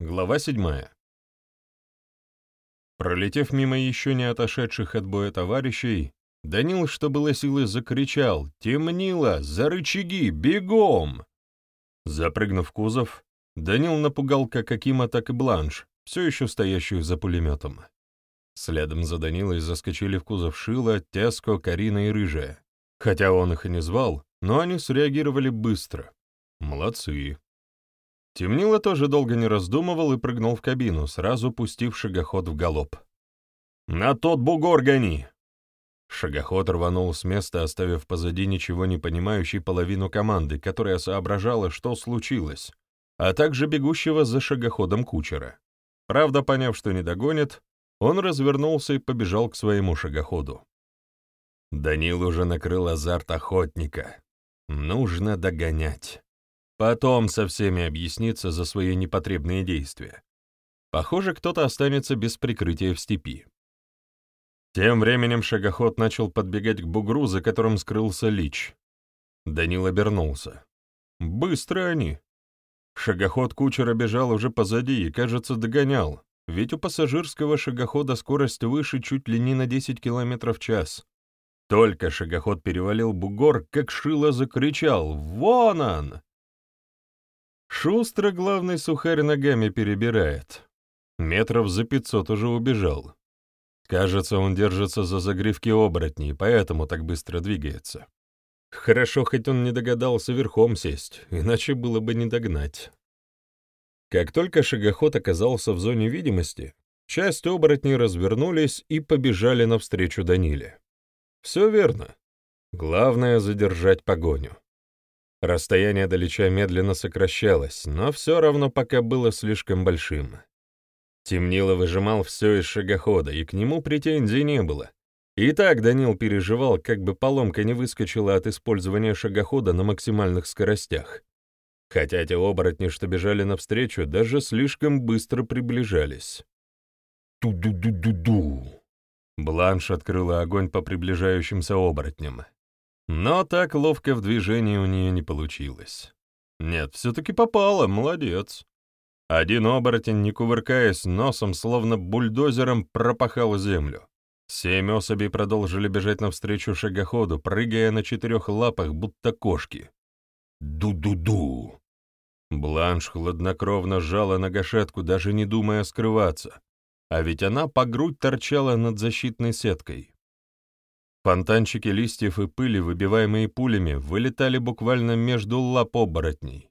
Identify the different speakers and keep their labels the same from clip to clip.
Speaker 1: Глава 7. Пролетев мимо еще не отошедших от боя товарищей, Данил, что было силы, закричал «Темнило! За рычаги! Бегом!» Запрыгнув в кузов, Данил напугал как Акима, так и Бланш, все еще стоящих за пулеметом. Следом за Данилой заскочили в кузов Шила, Теско, Карина и Рыжая. Хотя он их и не звал, но они среагировали быстро. Молодцы. Темнило тоже долго не раздумывал и прыгнул в кабину, сразу пустив шагоход в галоп. «На тот бугор гони!» Шагоход рванул с места, оставив позади ничего не понимающей половину команды, которая соображала, что случилось, а также бегущего за шагоходом кучера. Правда, поняв, что не догонит, он развернулся и побежал к своему шагоходу. Данил уже накрыл азарт охотника. Нужно догонять. Потом со всеми объясниться за свои непотребные действия. Похоже, кто-то останется без прикрытия в степи. Тем временем шагоход начал подбегать к бугру, за которым скрылся Лич. Данил обернулся. Быстро они. Шагоход кучера бежал уже позади и, кажется, догонял, ведь у пассажирского шагохода скорость выше чуть ли не на 10 км в час. Только шагоход перевалил бугор, как шило закричал «Вон он!» Шустро главный сухарь ногами перебирает. Метров за пятьсот уже убежал. Кажется, он держится за загривки оборотней, поэтому так быстро двигается. Хорошо, хоть он не догадался верхом сесть, иначе было бы не догнать. Как только шагоход оказался в зоне видимости, часть оборотней развернулись и побежали навстречу Даниле. Все верно. Главное — задержать погоню. Расстояние до Лича медленно сокращалось, но все равно пока было слишком большим. Темнило выжимал все из шагохода, и к нему претензий не было. И так Данил переживал, как бы поломка не выскочила от использования шагохода на максимальных скоростях. Хотя те оборотни, что бежали навстречу, даже слишком быстро приближались. Ту-ду-ду-ду-ду. Бланш открыла огонь по приближающимся оборотням. Но так ловко в движении у нее не получилось. Нет, все-таки попала, молодец. Один оборотень, не кувыркаясь носом, словно бульдозером пропахал землю. Семь особей продолжили бежать навстречу шагоходу, прыгая на четырех лапах, будто кошки. Ду-ду-ду! Бланш хладнокровно сжала на гашетку, даже не думая скрываться, а ведь она по грудь торчала над защитной сеткой. Фонтанчики листьев и пыли, выбиваемые пулями, вылетали буквально между лап оборотней,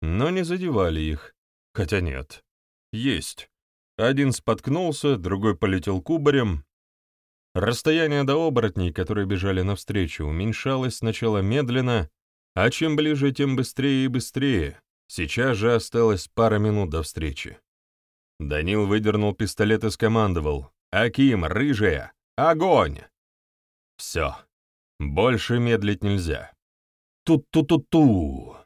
Speaker 1: но не задевали их, Хотя нет. Есть. Один споткнулся, другой полетел кубарем. Расстояние до оборотней, которые бежали навстречу, уменьшалось сначала медленно, а чем ближе, тем быстрее и быстрее. Сейчас же осталось пара минут до встречи. Данил выдернул пистолет и скомандовал «Аким, рыжая, огонь!» Все. Больше медлить нельзя. Ту-ту-ту-ту.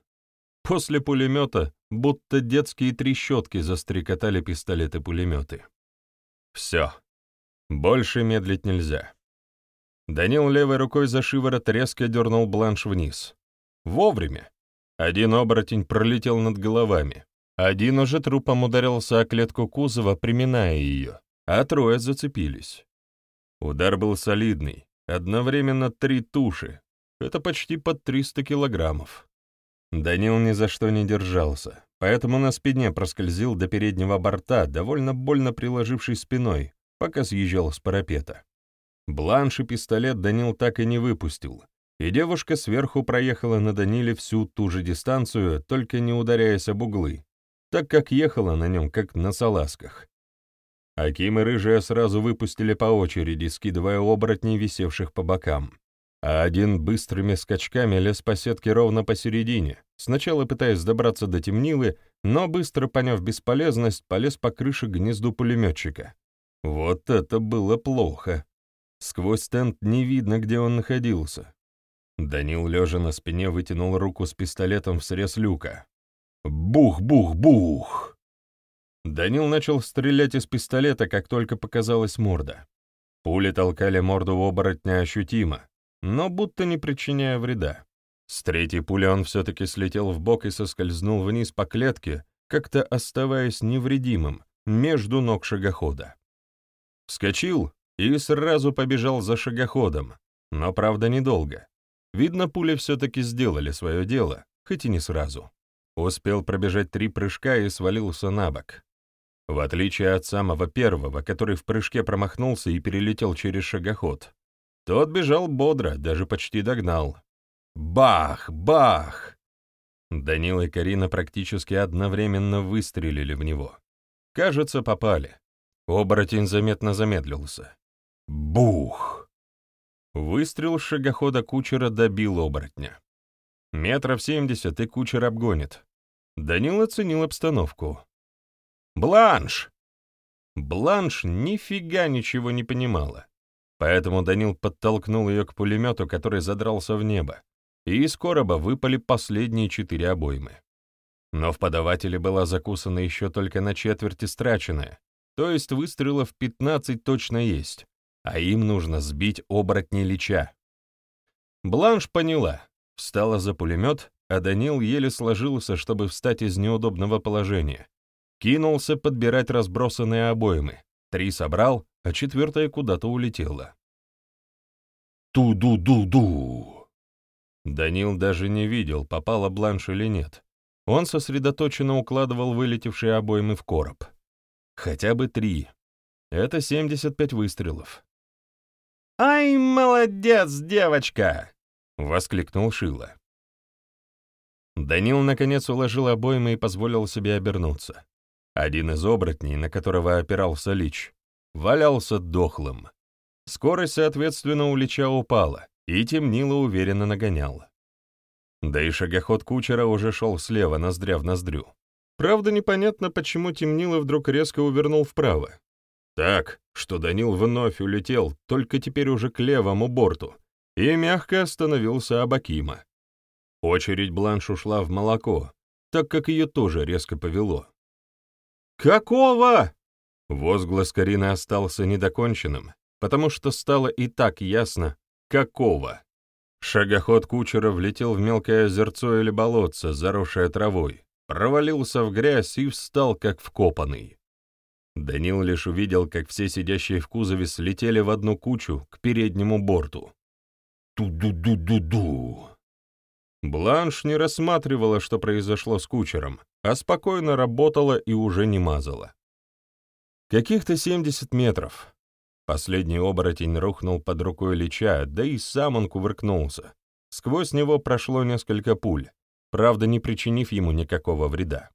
Speaker 1: После пулемета будто детские трещотки застрекотали пистолеты-пулеметы. Все. Больше медлить нельзя. Данил левой рукой за шиворот резко дернул бланш вниз. Вовремя. Один оборотень пролетел над головами. Один уже трупом ударился о клетку кузова, приминая ее, а трое зацепились. Удар был солидный, одновременно три туши. Это почти под 300 килограммов. Данил ни за что не держался, поэтому на спине проскользил до переднего борта, довольно больно приложившись спиной, пока съезжал с парапета. Бланш и пистолет Данил так и не выпустил, и девушка сверху проехала на Даниле всю ту же дистанцию, только не ударяясь об углы, так как ехала на нем, как на салазках. Аким и Рыжая сразу выпустили по очереди, скидывая оборотней, висевших по бокам а один быстрыми скачками лез по сетке ровно посередине, сначала пытаясь добраться до темнилы, но быстро поняв бесполезность, полез по крыше гнезду пулеметчика. Вот это было плохо. Сквозь тент не видно, где он находился. Данил, лежа на спине, вытянул руку с пистолетом в срез люка. Бух-бух-бух! Данил начал стрелять из пистолета, как только показалась морда. Пули толкали морду в оборотня ощутимо, но будто не причиняя вреда. С третьей пули он все-таки слетел в бок и соскользнул вниз по клетке, как-то оставаясь невредимым между ног шагохода. Вскочил и сразу побежал за шагоходом, но, правда, недолго. Видно, пули все-таки сделали свое дело, хоть и не сразу. Успел пробежать три прыжка и свалился на бок. В отличие от самого первого, который в прыжке промахнулся и перелетел через шагоход, тот бежал бодро, даже почти догнал. Бах! Бах! Данил и Карина практически одновременно выстрелили в него. Кажется, попали. Оборотень заметно замедлился. Бух! Выстрел шагохода кучера добил оборотня. Метров семьдесят и кучер обгонит. Данил оценил обстановку. «Бланш!» Бланш нифига ничего не понимала, поэтому Данил подтолкнул ее к пулемету, который задрался в небо, и из короба выпали последние четыре обоймы. Но в подавателе была закусана еще только на четверти страченная, то есть выстрелов 15 точно есть, а им нужно сбить оборотни Лича. Бланш поняла, встала за пулемет, а Данил еле сложился, чтобы встать из неудобного положения. Кинулся подбирать разбросанные обоймы. Три собрал, а четвертая куда-то улетела. Ту-ду-ду-ду! Данил даже не видел, попала бланш или нет. Он сосредоточенно укладывал вылетевшие обоймы в короб. Хотя бы три. Это 75 выстрелов. «Ай, молодец, девочка!» — воскликнул Шила. Данил, наконец, уложил обоймы и позволил себе обернуться. Один из оборотней, на которого опирался Лич, валялся дохлым. Скорость, соответственно, у Лича упала, и темнило уверенно нагонял. Да и шагоход кучера уже шел слева, ноздря в ноздрю. Правда, непонятно, почему темнило вдруг резко увернул вправо. Так, что Данил вновь улетел, только теперь уже к левому борту, и мягко остановился Абакима. Очередь Бланш ушла в молоко, так как ее тоже резко повело. «Какого?» Возглас Карины остался недоконченным, потому что стало и так ясно, какого. Шагоход кучера влетел в мелкое озерцо или болотце, заросшее травой, провалился в грязь и встал, как вкопанный. Данил лишь увидел, как все сидящие в кузове слетели в одну кучу к переднему борту. Ту-ду-ду-ду-ду. Бланш не рассматривала, что произошло с кучером, а спокойно работала и уже не мазала. Каких-то 70 метров. Последний оборотень рухнул под рукой Лича, да и сам он кувыркнулся. Сквозь него прошло несколько пуль, правда, не причинив ему никакого вреда.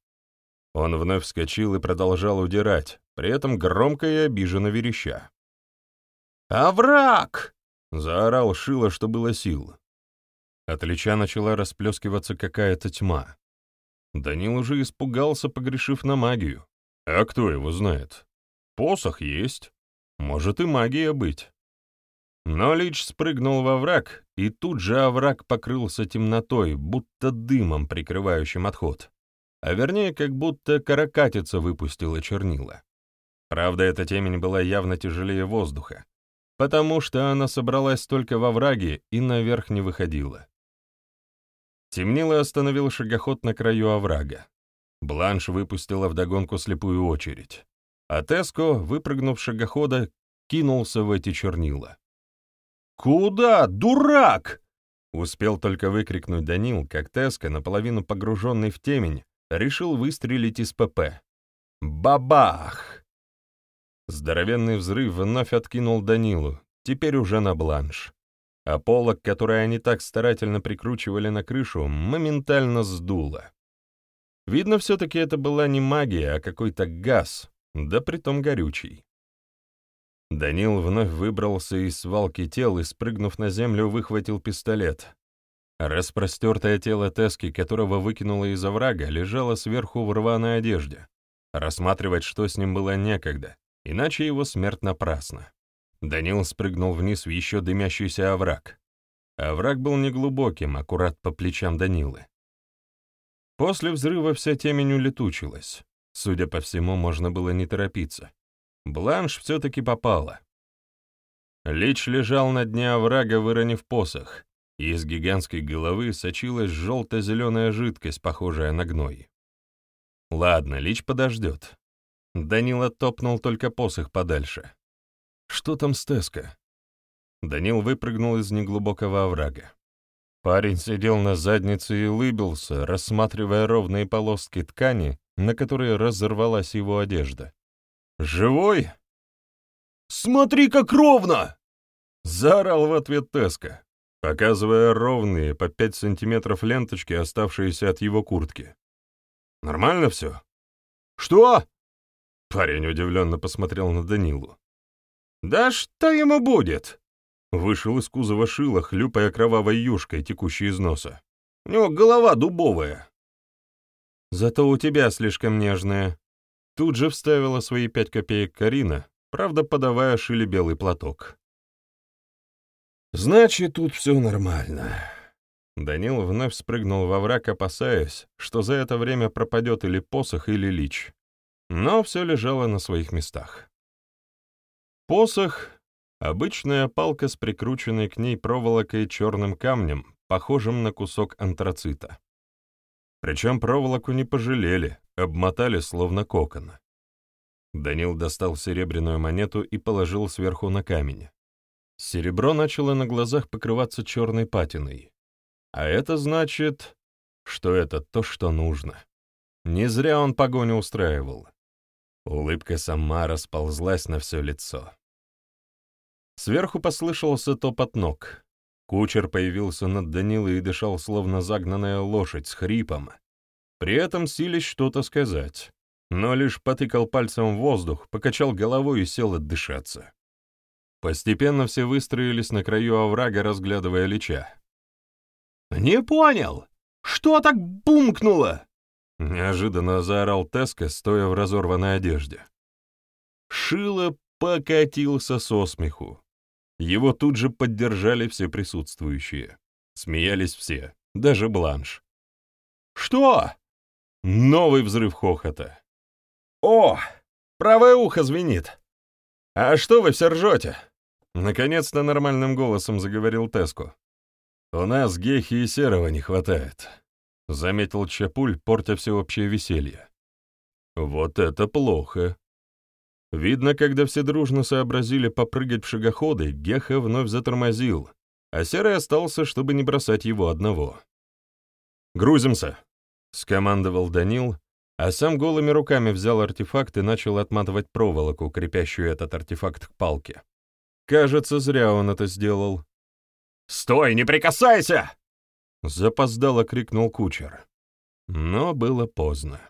Speaker 1: Он вновь вскочил и продолжал удирать, при этом громко и обиженно вереща. «Овраг!» — заорал Шило, что было сил. От Лича начала расплескиваться какая-то тьма. Данил уже испугался, погрешив на магию. А кто его знает? Посох есть. Может и магия быть. Но Лич спрыгнул во враг, и тут же овраг покрылся темнотой, будто дымом, прикрывающим отход а вернее, как будто каракатица выпустила чернила. Правда, эта темень была явно тяжелее воздуха, потому что она собралась только во враге и наверх не выходила. Темнило остановил шагоход на краю оврага. Бланш выпустила вдогонку слепую очередь, а Теско, выпрыгнув шагохода, кинулся в эти чернила. «Куда, дурак?» — успел только выкрикнуть Данил, как Теско, наполовину погруженный в темень, решил выстрелить из ПП. Бабах! Здоровенный взрыв вновь откинул Данилу, теперь уже на бланш. А полок, который они так старательно прикручивали на крышу, моментально сдуло. Видно, все-таки это была не магия, а какой-то газ, да притом горючий. Данил вновь выбрался из свалки тел и, спрыгнув на землю, выхватил пистолет, Распростертое тело Тески, которого выкинуло из оврага, лежало сверху в рваной одежде. Рассматривать, что с ним было некогда, иначе его смерть напрасна. Данил спрыгнул вниз в еще дымящийся овраг. Овраг был неглубоким, аккурат по плечам Данилы. После взрыва вся темень улетучилась. Судя по всему, можно было не торопиться. Бланш все-таки попала. Лич лежал на дне оврага, выронив посох, и из гигантской головы сочилась желто-зеленая жидкость, похожая на гной. Ладно, Лич подождет. Данила топнул только посох подальше. Что там с Теска? Данил выпрыгнул из неглубокого оврага. Парень сидел на заднице и улыбился, рассматривая ровные полоски ткани, на которые разорвалась его одежда. «Живой?» «Смотри, как ровно!» — заорал в ответ Теска, показывая ровные по пять сантиметров ленточки, оставшиеся от его куртки. «Нормально все?» «Что?» Парень удивленно посмотрел на Данилу. «Да что ему будет?» Вышел из кузова шила, хлюпая кровавой юшкой, текущей из носа. «У него голова дубовая». «Зато у тебя слишком нежная». Тут же вставила свои пять копеек Карина, правда, подавая Шиле белый платок. «Значит, тут все нормально». Данил вновь спрыгнул во враг, опасаясь, что за это время пропадет или посох, или лич. Но все лежало на своих местах. Посох — обычная палка с прикрученной к ней проволокой черным камнем, похожим на кусок антрацита. Причем проволоку не пожалели, обмотали словно кокон. Данил достал серебряную монету и положил сверху на камень. Серебро начало на глазах покрываться черной патиной. А это значит, что это то, что нужно. Не зря он погоню устраивал. Улыбка сама расползлась на все лицо. Сверху послышался топот ног. Кучер появился над Данилой и дышал, словно загнанная лошадь, с хрипом. При этом сились что-то сказать, но лишь потыкал пальцем в воздух, покачал головой и сел отдышаться. Постепенно все выстроились на краю оврага, разглядывая Лича. «Не понял! Что так бумкнуло?» — неожиданно заорал Теска, стоя в разорванной одежде. Шило покатился со смеху. Его тут же поддержали все присутствующие. Смеялись все, даже Бланш. «Что?» Новый взрыв хохота. «О, правое ухо звенит!» «А что вы все ржете?» Наконец-то нормальным голосом заговорил Теску. «У нас гехи и серого не хватает. — заметил Чапуль, портя всеобщее веселье. «Вот это плохо!» Видно, когда все дружно сообразили попрыгать в шагоходы, Геха вновь затормозил, а Серый остался, чтобы не бросать его одного. «Грузимся!» — скомандовал Данил, а сам голыми руками взял артефакт и начал отматывать проволоку, крепящую этот артефакт к палке. Кажется, зря он это сделал. «Стой, не прикасайся!» Запоздало крикнул кучер. Но было поздно.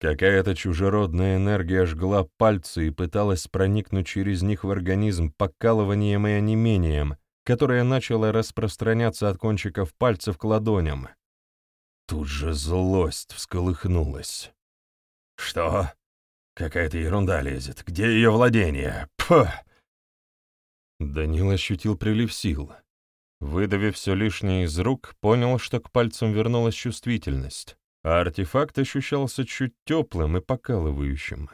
Speaker 1: Какая-то чужеродная энергия жгла пальцы и пыталась проникнуть через них в организм покалыванием и онемением, которое начало распространяться от кончиков пальцев к ладоням. Тут же злость всколыхнулась. «Что? Какая-то ерунда лезет. Где ее владение? Пф!» Данил ощутил прилив сил. Выдавив все лишнее из рук, понял, что к пальцам вернулась чувствительность, а артефакт ощущался чуть теплым и покалывающим.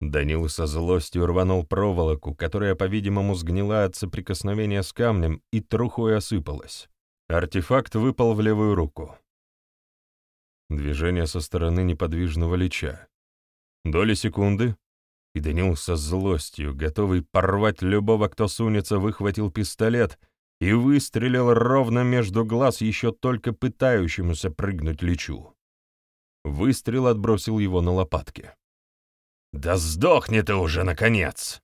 Speaker 1: Данил со злостью рванул проволоку, которая, по-видимому, сгнила от соприкосновения с камнем и трухой осыпалась. Артефакт выпал в левую руку. Движение со стороны неподвижного лича. Доли секунды, и Данил со злостью, готовый порвать любого, кто сунется, выхватил пистолет — и выстрелил ровно между глаз еще только пытающемуся прыгнуть лечу. Выстрел отбросил его на лопатки. «Да сдохни ты уже, наконец!»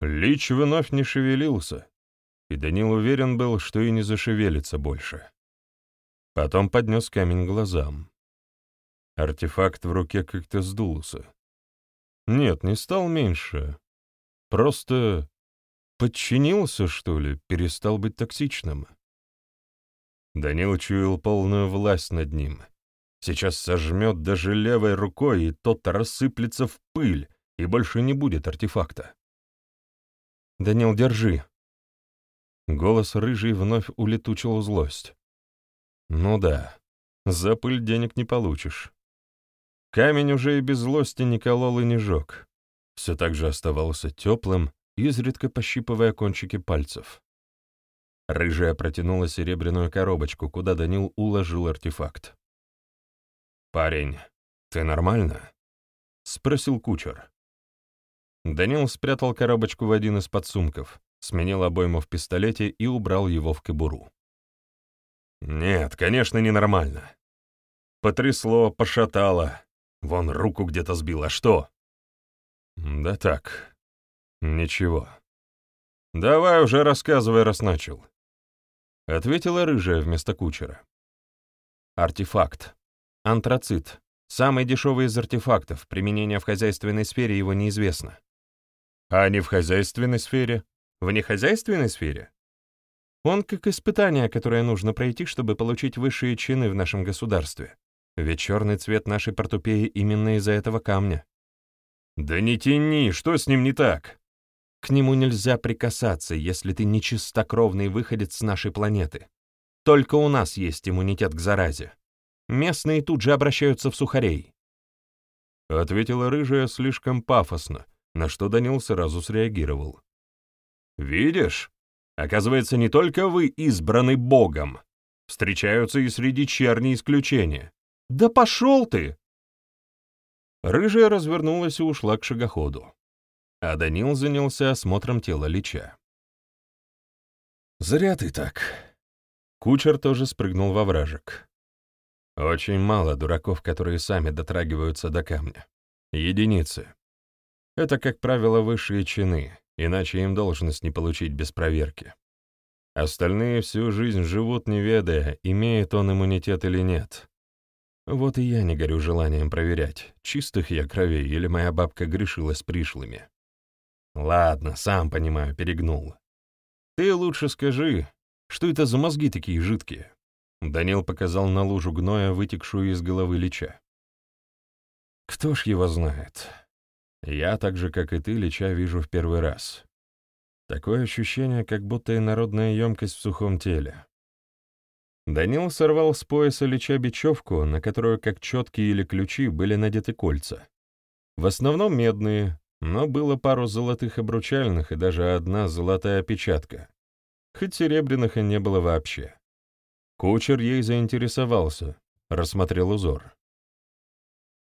Speaker 1: Лич вновь не шевелился, и Данил уверен был, что и не зашевелится больше. Потом поднес камень глазам. Артефакт в руке как-то сдулся. Нет, не стал меньше. Просто Подчинился, что ли, перестал быть токсичным? Данил чуял полную власть над ним. Сейчас сожмет даже левой рукой, и тот рассыплется в пыль, и больше не будет артефакта. «Данил, держи!» Голос рыжий вновь улетучил злость. «Ну да, за пыль денег не получишь». Камень уже и без злости не колол и не жег. Все так же оставался теплым, изредка пощипывая кончики пальцев. Рыжая протянула серебряную коробочку, куда Данил уложил артефакт. «Парень, ты нормально?» — спросил кучер. Данил спрятал коробочку в один из подсумков, сменил обойму в пистолете и убрал его в кобуру. «Нет, конечно, ненормально. Потрясло, пошатало. Вон руку где-то сбило. А что?» «Да так. Ничего. Давай уже рассказывай, раз начал». Ответила рыжая вместо кучера. Артефакт. Антрацит. Самый дешевый из артефактов. Применение в хозяйственной сфере его неизвестно. А не в хозяйственной сфере? В нехозяйственной сфере? Он как испытание, которое нужно пройти, чтобы получить высшие чины в нашем государстве. Ведь черный цвет нашей портупеи именно из-за этого камня. Да не тяни, что с ним не так? К нему нельзя прикасаться, если ты не чистокровный выходец с нашей планеты. Только у нас есть иммунитет к заразе. Местные тут же обращаются в сухарей. Ответила рыжая слишком пафосно, на что Данил сразу среагировал. «Видишь? Оказывается, не только вы избраны Богом. Встречаются и среди черни исключения. Да пошел ты!» Рыжая развернулась и ушла к шагоходу. А Данил занялся осмотром тела Лича. «Зря ты так». Кучер тоже спрыгнул во вражек. Очень мало дураков, которые сами дотрагиваются до камня. Единицы. Это, как правило, высшие чины, иначе им должность не получить без проверки. Остальные всю жизнь живут, не ведая, имеет он иммунитет или нет. Вот и я не горю желанием проверять, чистых я кровей или моя бабка грешила с пришлыми. Ладно, сам понимаю, перегнул. Ты лучше скажи, что это за мозги такие жидкие? Данил показал на лужу гноя, вытекшую из головы Лича. Кто ж его знает? Я, так же, как и ты, Лича вижу в первый раз. Такое ощущение, как будто инородная емкость в сухом теле. Данил сорвал с пояса Лича бечевку, на которую, как четки или ключи, были надеты кольца. В основном медные, но было пару золотых обручальных и даже одна золотая опечатка. Хоть серебряных и не было вообще. Кучер ей заинтересовался, рассмотрел узор.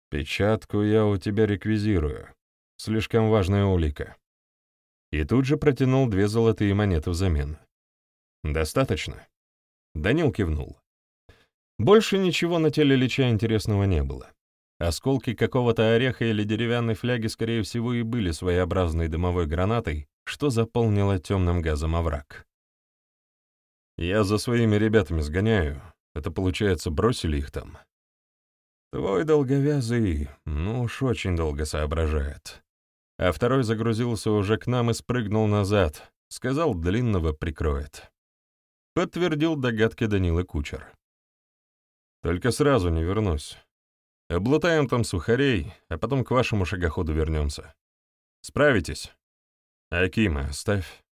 Speaker 1: «Печатку я у тебя реквизирую. Слишком важная улика». И тут же протянул две золотые монеты взамен. «Достаточно?» Данил кивнул. Больше ничего на теле Лича интересного не было. Осколки какого-то ореха или деревянной фляги, скорее всего, и были своеобразной дымовой гранатой, что заполнило темным газом овраг. «Я за своими ребятами сгоняю. Это, получается, бросили их там?» Твой долговязый, ну уж очень долго соображает. А второй загрузился уже к нам и спрыгнул назад. Сказал, длинного прикроет. Подтвердил догадки Данилы Кучер. Только сразу не вернусь. Облутаем там сухарей, а потом к вашему шагоходу вернемся. Справитесь? Акима, оставь.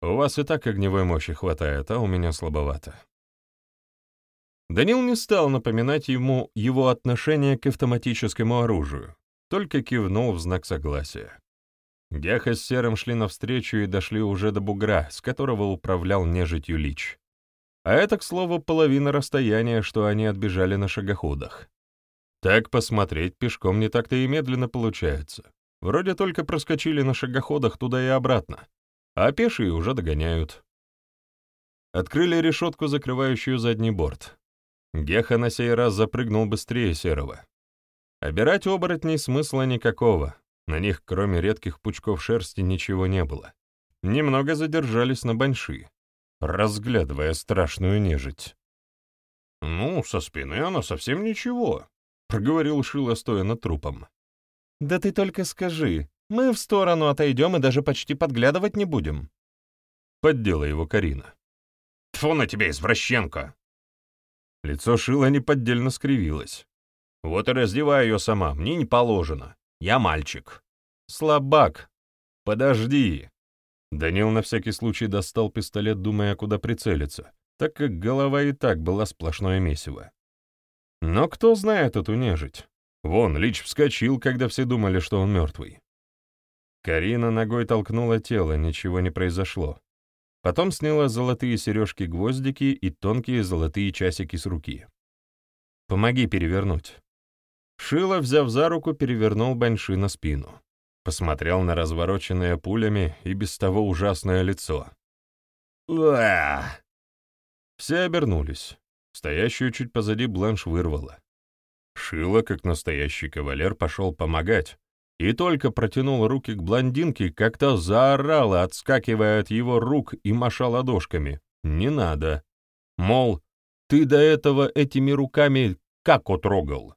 Speaker 1: У вас и так огневой мощи хватает, а у меня слабовато. Данил не стал напоминать ему его отношение к автоматическому оружию, только кивнул в знак согласия. Геха с Серым шли навстречу и дошли уже до бугра, с которого управлял нежитью Лич. А это, к слову, половина расстояния, что они отбежали на шагоходах. Так посмотреть пешком не так-то и медленно получается. Вроде только проскочили на шагоходах туда и обратно, а пешие уже догоняют. Открыли решетку, закрывающую задний борт. Геха на сей раз запрыгнул быстрее Серого. Обирать оборотней смысла никакого, на них, кроме редких пучков шерсти, ничего не было. Немного задержались на баньши, разглядывая страшную нежить. «Ну, со спины она совсем ничего», — проговорил Шила, стоя над трупом. «Да ты только скажи, мы в сторону отойдем и даже почти подглядывать не будем». Поддела его Карина. «Тьфу на тебя, извращенка!» Лицо Шила неподдельно скривилось. «Вот и раздевай ее сама, мне не положено. Я мальчик». «Слабак! Подожди!» Данил на всякий случай достал пистолет, думая, куда прицелиться, так как голова и так была сплошное месиво. Но кто знает эту нежить? Вон, Лич вскочил, когда все думали, что он мертвый. Карина ногой толкнула тело, ничего не произошло. Потом сняла золотые сережки-гвоздики и тонкие золотые часики с руки. «Помоги перевернуть. Шило, взяв за руку, перевернул Баньши на спину. Посмотрел на развороченное пулями и без того ужасное лицо. «Уа!» Все обернулись. Стоящую чуть позади бланш вырвала. Шило, как настоящий кавалер, пошел помогать, и только протянул руки к блондинке, как то заорала, отскакивая от его рук и маша ладошками. «Не надо!» Мол, ты до этого этими руками как отрогал?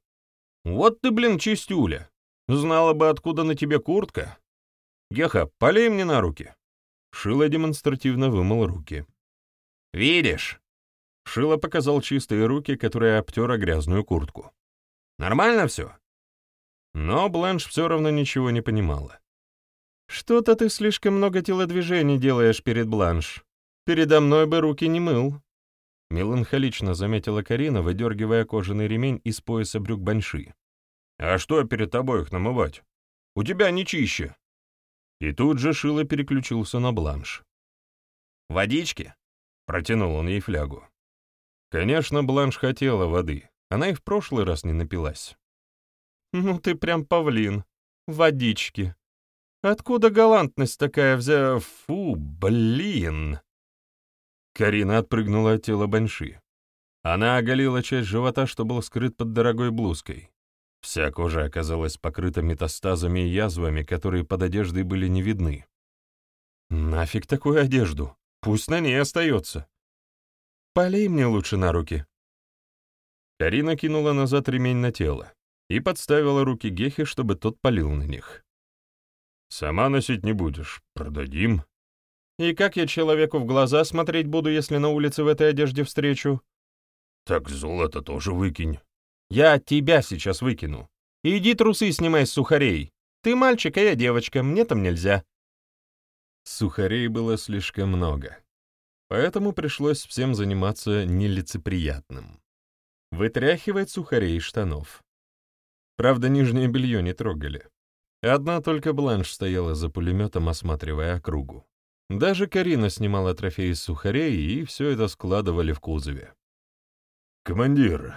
Speaker 1: Вот ты, блин, чистюля! Знала бы, откуда на тебе куртка. Геха, полей мне на руки. Шило демонстративно вымыл руки. «Видишь?» Шило показал чистые руки, которые обтера грязную куртку. «Нормально все?» Но Бланш все равно ничего не понимала. «Что-то ты слишком много телодвижений делаешь перед Бланш. Передо мной бы руки не мыл». Меланхолично заметила Карина, выдергивая кожаный ремень из пояса брюк баньши. «А что перед тобой их намывать? У тебя не чище!» И тут же Шило переключился на бланш. «Водички?» — протянул он ей флягу. Конечно, бланш хотела воды, она и в прошлый раз не напилась. «Ну ты прям павлин. Водички. Откуда галантность такая взя... Фу, блин!» Карина отпрыгнула от тела Банши. Она оголила часть живота, что был скрыт под дорогой блузкой. Вся кожа оказалась покрыта метастазами и язвами, которые под одеждой были не видны. «Нафиг такую одежду? Пусть на ней остается. Полей мне лучше на руки». Карина кинула назад ремень на тело и подставила руки Гехе, чтобы тот полил на них. «Сама носить не будешь, продадим», и как я человеку в глаза смотреть буду, если на улице в этой одежде встречу? Так золото тоже выкинь. Я тебя сейчас выкину. Иди трусы снимай с сухарей. Ты мальчик, а я девочка, мне там нельзя. Сухарей было слишком много. Поэтому пришлось всем заниматься нелицеприятным. Вытряхивать сухарей из штанов. Правда, нижнее белье не трогали. Одна только Бланш стояла за пулеметом, осматривая округу. Даже Карина снимала трофеи из сухарей, и все это складывали в кузове. «Командир,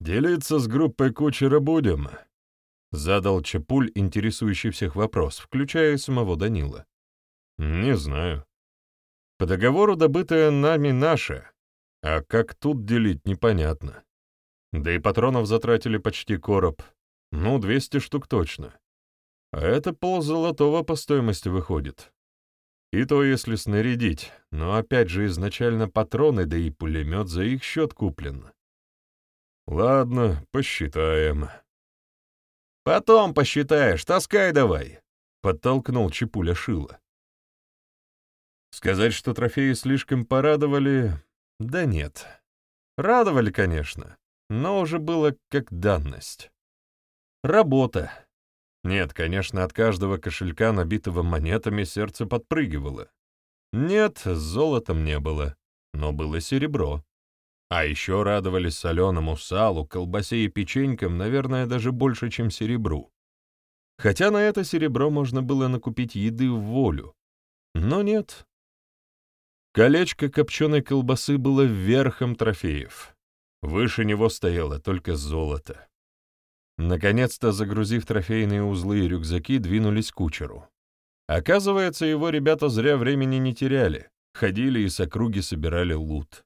Speaker 1: делиться с группой кучера будем?» — задал Чапуль интересующий всех вопрос, включая самого Данила. «Не знаю. По договору добытое нами наше, а как тут делить, непонятно. Да и патронов затратили почти короб, ну, 200 штук точно. А это ползолотого по стоимости выходит. И то, если снарядить, но опять же изначально патроны, да и пулемет за их счет куплен. Ладно, посчитаем. Потом посчитаешь, таскай давай, — подтолкнул Чепуля Шила. Сказать, что трофеи слишком порадовали, да нет. Радовали, конечно, но уже было как данность. Работа. Нет, конечно, от каждого кошелька, набитого монетами, сердце подпрыгивало. Нет, золотом не было, но было серебро. А еще радовались соленому салу, колбасе и печенькам, наверное, даже больше, чем серебру. Хотя на это серебро можно было накупить еды в волю. Но нет. Колечко копченой колбасы было верхом трофеев. Выше него стояло только золото. Наконец-то, загрузив трофейные узлы и рюкзаки, двинулись к кучеру. Оказывается, его ребята зря времени не теряли, ходили и с округи собирали лут.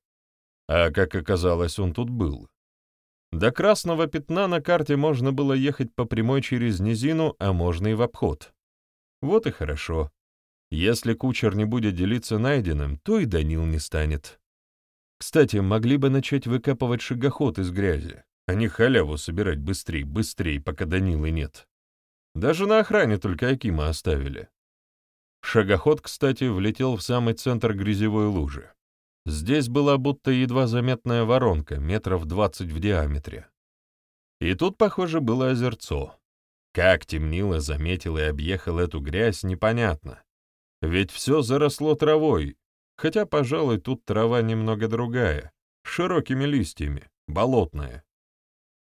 Speaker 1: А как оказалось, он тут был. До красного пятна на карте можно было ехать по прямой через низину, а можно и в обход. Вот и хорошо. Если кучер не будет делиться найденным, то и Данил не станет. Кстати, могли бы начать выкапывать шагоход из грязи а не халяву собирать быстрей, быстрей, пока Данилы нет. Даже на охране только Акима оставили. Шагоход, кстати, влетел в самый центр грязевой лужи. Здесь была будто едва заметная воронка, метров двадцать в диаметре. И тут, похоже, было озерцо. Как темнило, заметил и объехал эту грязь, непонятно. Ведь все заросло травой, хотя, пожалуй, тут трава немного другая, широкими листьями, болотная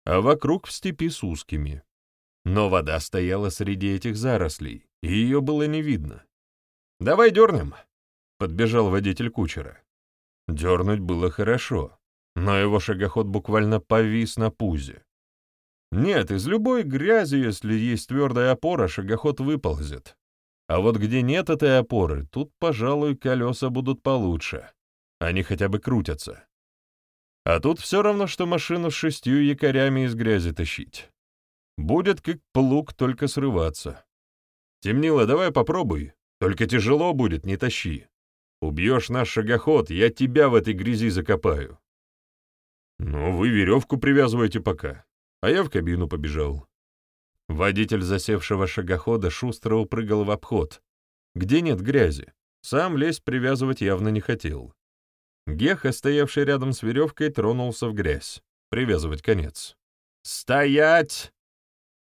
Speaker 1: а вокруг в степи с узкими. Но вода стояла среди этих зарослей, и ее было не видно. «Давай дернем!» — подбежал водитель кучера. Дернуть было хорошо, но его шагоход буквально повис на пузе. Нет, из любой грязи, если есть твердая опора, шагоход выползет. А вот где нет этой опоры, тут, пожалуй, колеса будут получше. Они хотя бы крутятся. А тут все равно, что машину с шестью якорями из грязи тащить. Будет как плуг, только срываться. Темнило, давай попробуй. Только тяжело будет, не тащи. Убьешь наш шагоход, я тебя в этой грязи закопаю. Ну, вы веревку привязывайте пока, а я в кабину побежал. Водитель засевшего шагохода шустро упрыгал в обход, где нет грязи. Сам лезть привязывать явно не хотел. Геха, стоявший рядом с веревкой, тронулся в грязь. Привязывать конец. «Стоять!»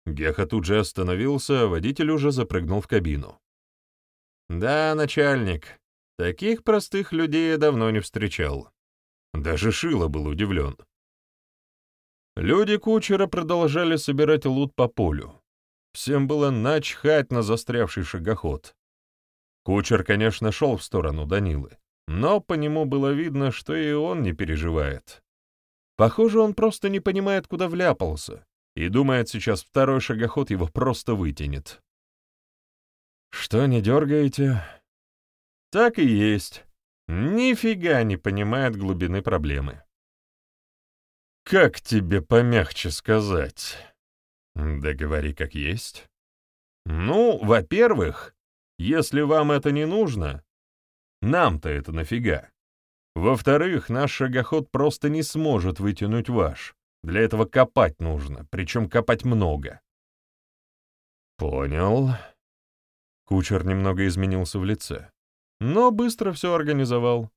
Speaker 1: Геха тут же остановился, а водитель уже запрыгнул в кабину. «Да, начальник, таких простых людей я давно не встречал». Даже Шило был удивлен. Люди кучера продолжали собирать лут по полю. Всем было начхать на застрявший шагоход. Кучер, конечно, шел в сторону Данилы, но по нему было видно, что и он не переживает. Похоже, он просто не понимает, куда вляпался, и думает, сейчас второй шагоход его просто вытянет. «Что, не дергаете?» «Так и есть. Нифига не понимает глубины проблемы». «Как тебе помягче сказать?» «Да говори как есть». «Ну, во-первых, если вам это не нужно, нам-то это нафига? Во-вторых, наш шагоход просто не сможет вытянуть ваш. Для этого копать нужно, причем копать много». «Понял». Кучер немного изменился в лице, но быстро все организовал.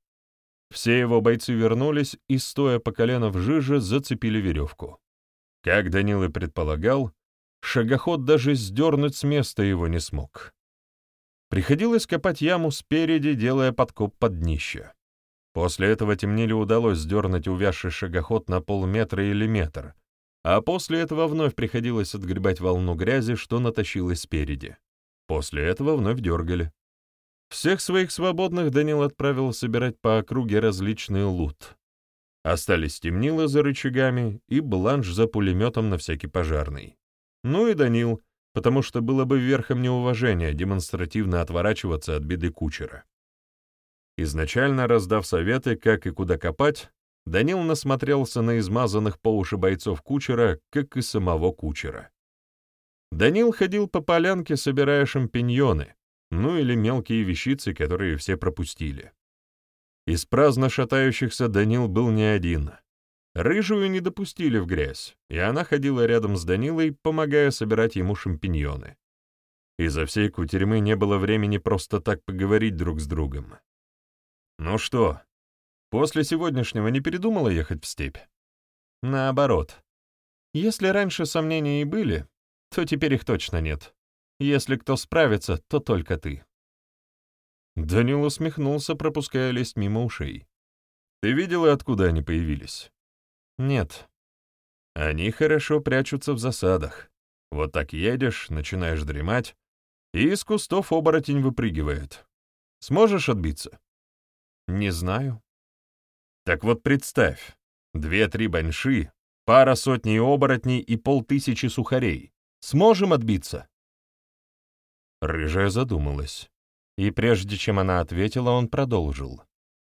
Speaker 1: Все его бойцы вернулись и, стоя по колено в жиже, зацепили веревку. Как Данил и предполагал, шагоход даже сдернуть с места его не смог. Приходилось копать яму спереди, делая подкоп под днище. После этого темнили удалось сдернуть увязший шагоход на полметра или метр, а после этого вновь приходилось отгребать волну грязи, что натащилось спереди. После этого вновь дергали. Всех своих свободных Данил отправил собирать по округе различный лут. Остались темнила за рычагами и бланш за пулеметом на всякий пожарный. Ну и Данил, потому что было бы верхом неуважения демонстративно отворачиваться от беды кучера. Изначально раздав советы, как и куда копать, Данил насмотрелся на измазанных по уши бойцов кучера, как и самого кучера. Данил ходил по полянке, собирая шампиньоны, ну или мелкие вещицы, которые все пропустили. Из праздно шатающихся Данил был не один. Рыжую не допустили в грязь, и она ходила рядом с Данилой, помогая собирать ему шампиньоны. Из-за всей кутерьмы не было времени просто так поговорить друг с другом. «Ну что, после сегодняшнего не передумала ехать в степь?» «Наоборот. Если раньше сомнения и были, то теперь их точно нет. Если кто справится, то только ты». Данил усмехнулся, пропуская лезть мимо ушей. «Ты видела, откуда они появились?» «Нет». «Они хорошо прячутся в засадах. Вот так едешь, начинаешь дремать, и из кустов оборотень выпрыгивает. Сможешь отбиться?» «Не знаю». «Так вот представь, две-три баньши, пара сотни оборотней и полтысячи сухарей. Сможем отбиться?» Рыжая задумалась. И прежде чем она ответила, он продолжил.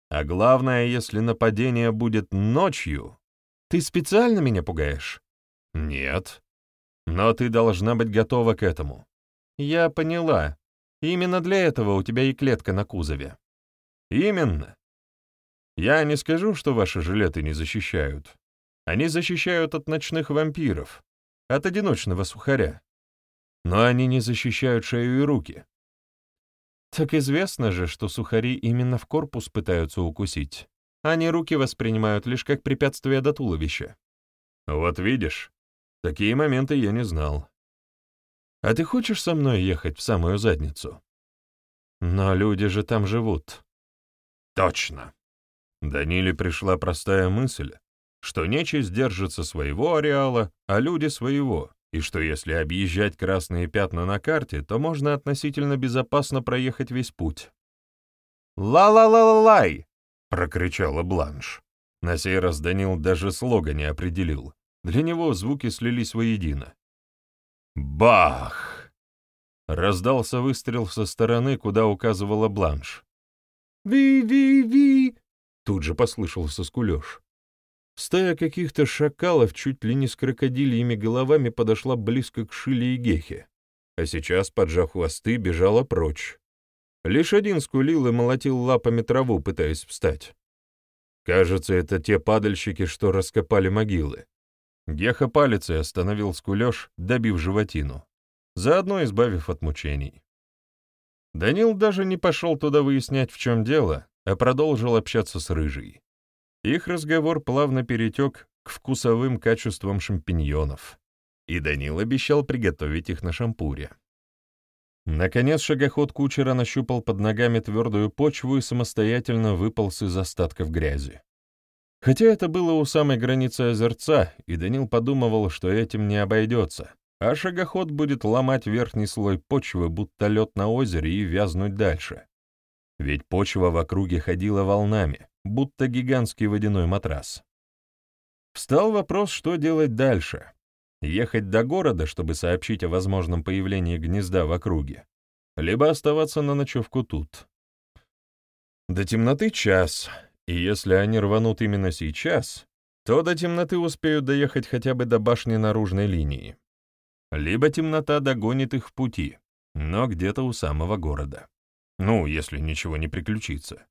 Speaker 1: «А главное, если нападение будет ночью...» «Ты специально меня пугаешь?» «Нет. Но ты должна быть готова к этому». «Я поняла. Именно для этого у тебя и клетка на кузове». «Именно. Я не скажу, что ваши жилеты не защищают. Они защищают от ночных вампиров, от одиночного сухаря но они не защищают шею и руки. Так известно же, что сухари именно в корпус пытаются укусить. Они руки воспринимают лишь как препятствие до туловища. Вот видишь, такие моменты я не знал. А ты хочешь со мной ехать в самую задницу? Но люди же там живут. Точно. Даниле пришла простая мысль, что нечисть держится своего ареала, а люди своего и что если объезжать красные пятна на карте, то можно относительно безопасно проехать весь путь. «Ла-ла-ла-ла-лай!» — прокричала Бланш. На сей раз Данил даже слога не определил. Для него звуки слились воедино. Бах! Раздался выстрел со стороны, куда указывала бланш. «Ви-ви-ви!» Тут же послышался скулеж. Стая каких-то шакалов чуть ли не с крокодильями головами подошла близко к Шиле и Гехе, а сейчас, поджав хвосты, бежала прочь. Лишь один скулил и молотил лапами траву, пытаясь встать. Кажется, это те падальщики, что раскопали могилы. Геха палицей остановил скулеж, добив животину, заодно избавив от мучений. Данил даже не пошел туда выяснять, в чем дело, а продолжил общаться с Рыжей. Их разговор плавно перетек к вкусовым качествам шампиньонов, и Данил обещал приготовить их на шампуре. Наконец шагоход кучера нащупал под ногами твердую почву и самостоятельно выполз из остатков грязи. Хотя это было у самой границы озерца, и Данил подумывал, что этим не обойдется, а шагоход будет ломать верхний слой почвы, будто лед на озере, и вязнуть дальше. Ведь почва в округе ходила волнами, будто гигантский водяной матрас. Встал вопрос, что делать дальше. Ехать до города, чтобы сообщить о возможном появлении гнезда в округе, либо оставаться на ночевку тут. До темноты час, и если они рванут именно сейчас, то до темноты успеют доехать хотя бы до башни наружной линии. Либо темнота догонит их в пути, но где-то у самого города. Ну, если ничего не приключится.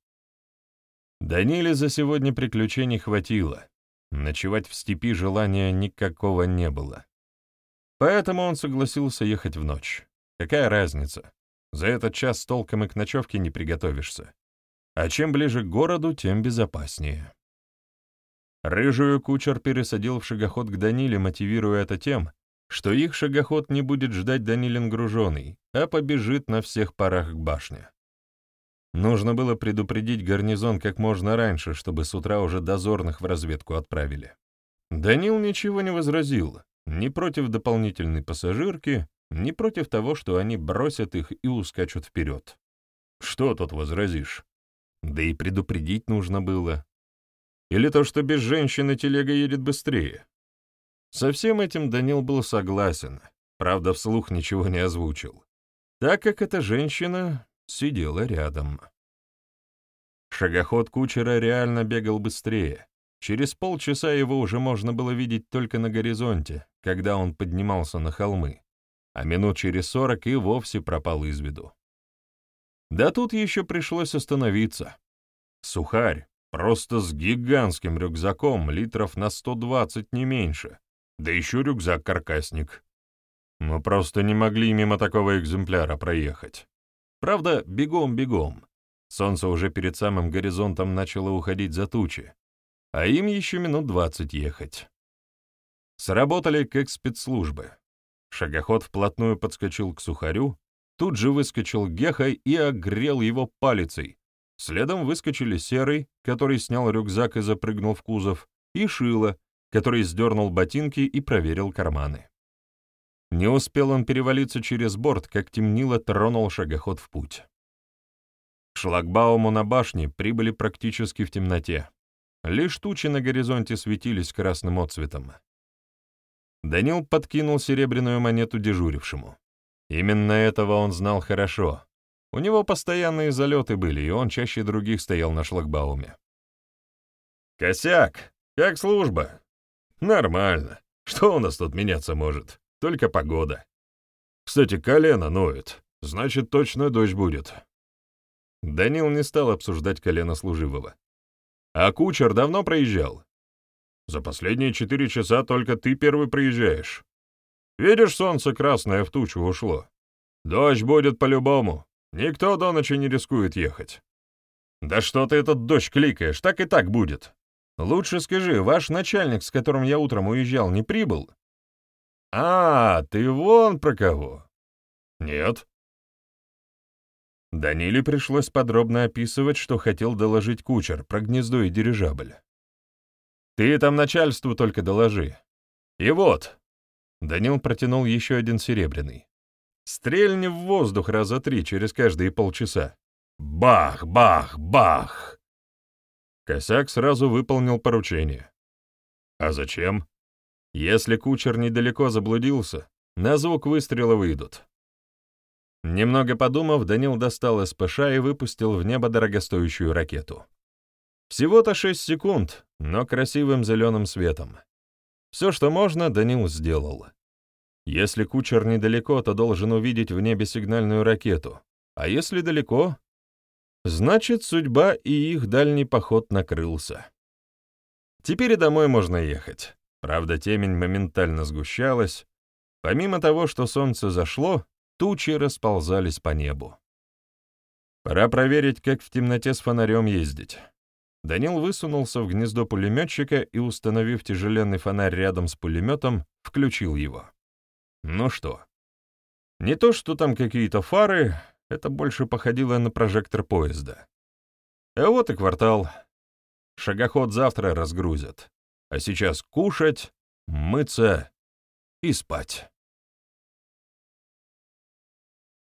Speaker 1: Даниле за сегодня приключений хватило. Ночевать в степи желания никакого не было. Поэтому он согласился ехать в ночь. Какая разница? За этот час толком и к ночевке не приготовишься. А чем ближе к городу, тем безопаснее. Рыжую кучер пересадил в шагоход к Даниле, мотивируя это тем, что их шагоход не будет ждать Данилин груженый, а побежит на всех парах к башне. Нужно было предупредить гарнизон как можно раньше, чтобы с утра уже дозорных в разведку отправили. Данил ничего не возразил, ни против дополнительной пассажирки, ни против того, что они бросят их и ускачут вперед. Что тут возразишь? Да и предупредить нужно было. Или то, что без женщины телега едет быстрее. Со всем этим Данил был согласен, правда, вслух ничего не озвучил, так как эта женщина сидела рядом. Шагоход кучера реально бегал быстрее. Через полчаса его уже можно было видеть только на горизонте, когда он поднимался на холмы, а минут через сорок и вовсе пропал из виду. Да тут еще пришлось остановиться. Сухарь, просто с гигантским рюкзаком, литров на 120 не меньше, да еще рюкзак-каркасник. Мы просто не могли мимо такого экземпляра проехать. Правда, бегом-бегом. Солнце уже перед самым горизонтом начало уходить за тучи, а им еще минут двадцать ехать. Сработали как спецслужбы. Шагоход вплотную подскочил к сухарю, тут же выскочил Геха и огрел его палицей. Следом выскочили Серый, который снял рюкзак и запрыгнул в кузов, и Шила, который сдернул ботинки и проверил карманы. Не успел он перевалиться через борт, как темнило тронул шагоход в путь. К шлагбауму на башне прибыли практически в темноте. Лишь тучи на горизонте светились красным отцветом. Данил подкинул серебряную монету дежурившему. Именно этого он знал хорошо. У него постоянные залеты были, и он чаще других стоял на шлагбауме. «Косяк! Как служба?» «Нормально. Что у нас тут меняться может? Только погода. Кстати, колено ноет. Значит, точно дождь будет». Данил не стал обсуждать колено служивого. «А кучер давно проезжал?» За последние четыре часа только ты первый приезжаешь. Видишь, солнце красное в тучу ушло. Дождь будет по-любому. Никто до ночи не рискует ехать. Да что ты этот дождь кликаешь, так и так будет. Лучше скажи, ваш начальник, с которым я утром уезжал, не прибыл? А, ты вон про кого. Нет. Даниле пришлось подробно описывать, что хотел доложить кучер про гнездо и дирижабль. Ты там начальству только доложи. И вот. Данил протянул еще один серебряный. Стрельни в воздух раза три через каждые полчаса. Бах, бах, бах. Косяк сразу выполнил поручение. А зачем? Если кучер недалеко заблудился, на звук выстрела выйдут. Немного подумав, Данил достал СПШ и выпустил в небо дорогостоящую ракету. Всего-то 6 секунд, но красивым зеленым светом. Все, что можно, Данил сделал. Если кучер недалеко, то должен увидеть в небе сигнальную ракету, а если далеко, значит, судьба и их дальний поход накрылся. Теперь и домой можно ехать. Правда, темень моментально сгущалась. Помимо того, что солнце зашло, тучи расползались по небу. Пора проверить, как в темноте с фонарем ездить. Данил высунулся в гнездо пулеметчика и, установив тяжеленный фонарь рядом с пулеметом, включил его. Ну что? Не то, что там какие-то фары, это больше походило на прожектор поезда. А вот и квартал. Шагоход завтра разгрузят. А сейчас кушать, мыться и спать.